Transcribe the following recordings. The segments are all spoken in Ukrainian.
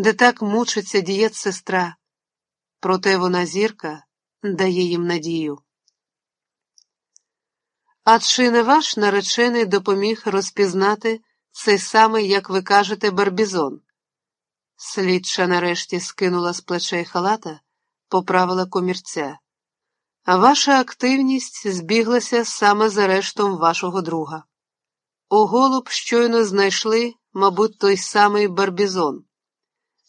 де так мучиться дієт сестра, проте вона зірка дає їм надію. А чи не ваш наречений допоміг розпізнати цей самий, як ви кажете, барбізон? Слідча нарешті скинула з плечей халата, поправила комірця. А ваша активність збіглася саме з арештом вашого друга. У голуб щойно знайшли, мабуть, той самий барбізон.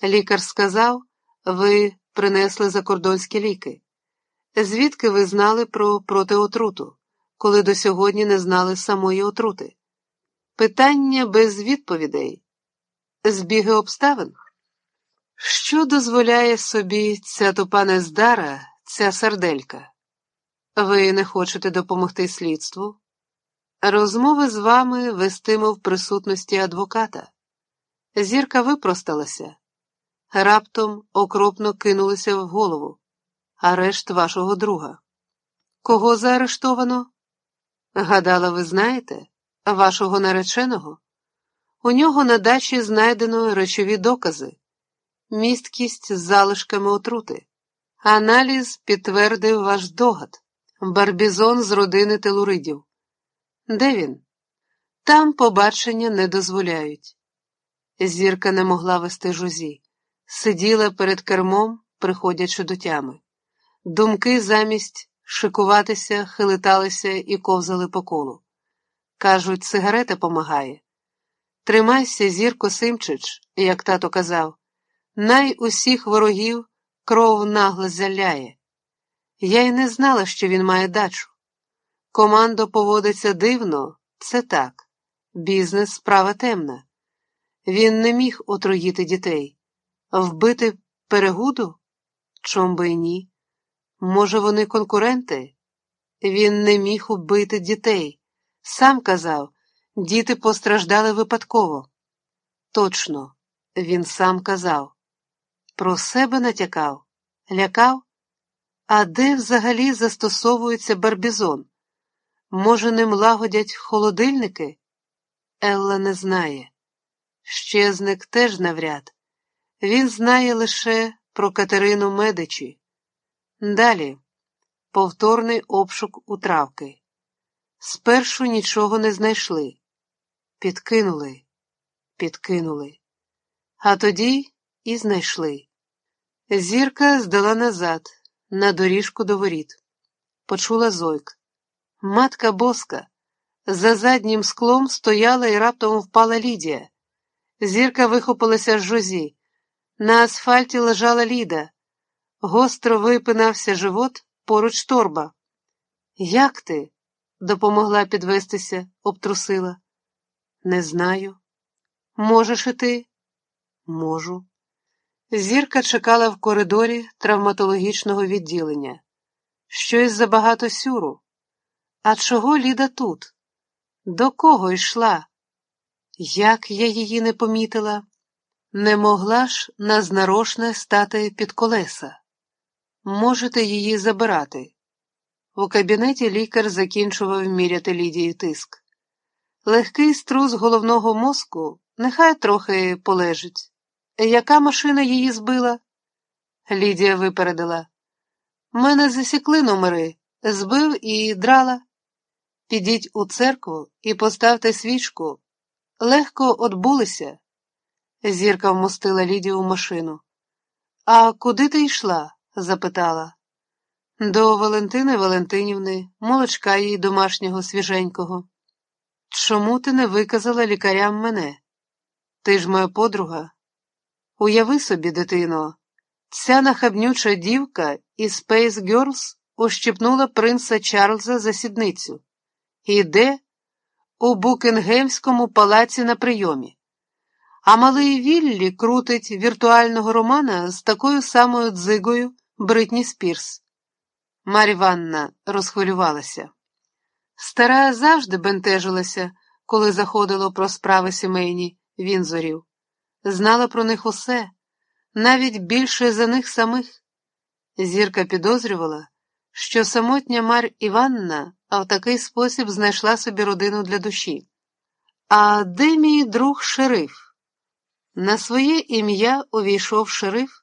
Лікар сказав, ви принесли закордонські ліки. Звідки ви знали про протиотруту, коли до сьогодні не знали самої отрути? Питання без відповідей, збіги обставин. Що дозволяє собі ця тупа нездара, ця сарделька? Ви не хочете допомогти слідству? Розмови з вами вестиме в присутності адвоката. Зірка випросталася, раптом окропно кинулися в голову. Арешт вашого друга. Кого заарештовано? Гадала, ви знаєте, вашого нареченого? У нього на дачі знайдено речові докази, місткість з залишками отрути. Аналіз підтвердив ваш догад, барбізон з родини телуридів. Де він? Там побачення не дозволяють. Зірка не могла вести жузі, сиділа перед кермом, приходячи до тями. Думки замість шикуватися, хилиталися і ковзали по колу. Кажуть, сигарета помагає. Тримайся, зірко Симчич, як тато казав, най усіх ворогів кров нагло заляє. Я й не знала, що він має дачу. Командо поводиться дивно, це так. Бізнес справа темна. Він не міг отруїти дітей, вбити перегуду? Чом би й ні? Може, вони конкуренти? Він не міг убити дітей. Сам казав, діти постраждали випадково. Точно, він сам казав. Про себе натякав, лякав? А де взагалі застосовується барбізон? Може, ним лагодять холодильники? Елла не знає. Щезник теж навряд. Він знає лише про Катерину Медичі. Далі повторний обшук у травки. Спершу нічого не знайшли. Підкинули, підкинули. А тоді і знайшли. Зірка здала назад, на доріжку до воріт. Почула зойк. Матка боска. За заднім склом стояла і раптом впала Лідія. Зірка вихопилася з жозі. На асфальті лежала Ліда. Гостро випинався живот, поруч торба. Як ти? допомогла підвестися, обтрусила. Не знаю. Можеш і ти? Можу. Зірка чекала в коридорі травматологічного відділення. Щось забагато сюру. А чого Ліда тут? До кого йшла? Як я її не помітила? Не могла ж назнарочне стати під колеса. Можете її забирати. У кабінеті лікар закінчував міряти Лідії тиск. Легкий струс головного мозку нехай трохи полежить. Яка машина її збила? Лідія випередила. Мене засікли номери, збив і драла. Підіть у церкву і поставте свічку. Легко отбулися. Зірка вмостила Лідію в машину. А куди ти йшла? запитала. До Валентини Валентинівни, молочка її домашнього свіженького. Чому ти не виказала лікарям мене? Ти ж моя подруга. Уяви собі, дитино, ця нахабнюча дівка із Space Girls ущипнула принца Чарльза за сідницю. Іде у Букінгемському палаці на прийомі. А малий Віллі крутить віртуального романа з такою самою дзигою Бритні Спірс. Марі Ванна розхвилювалася. Стара завжди бентежилася, коли заходило про справи сімейні Вінзорів. Знала про них усе, навіть більше за них самих. Зірка підозрювала, що самотня Мар Іванна в такий спосіб знайшла собі родину для душі. А де мій друг шериф? На своє ім'я увійшов шериф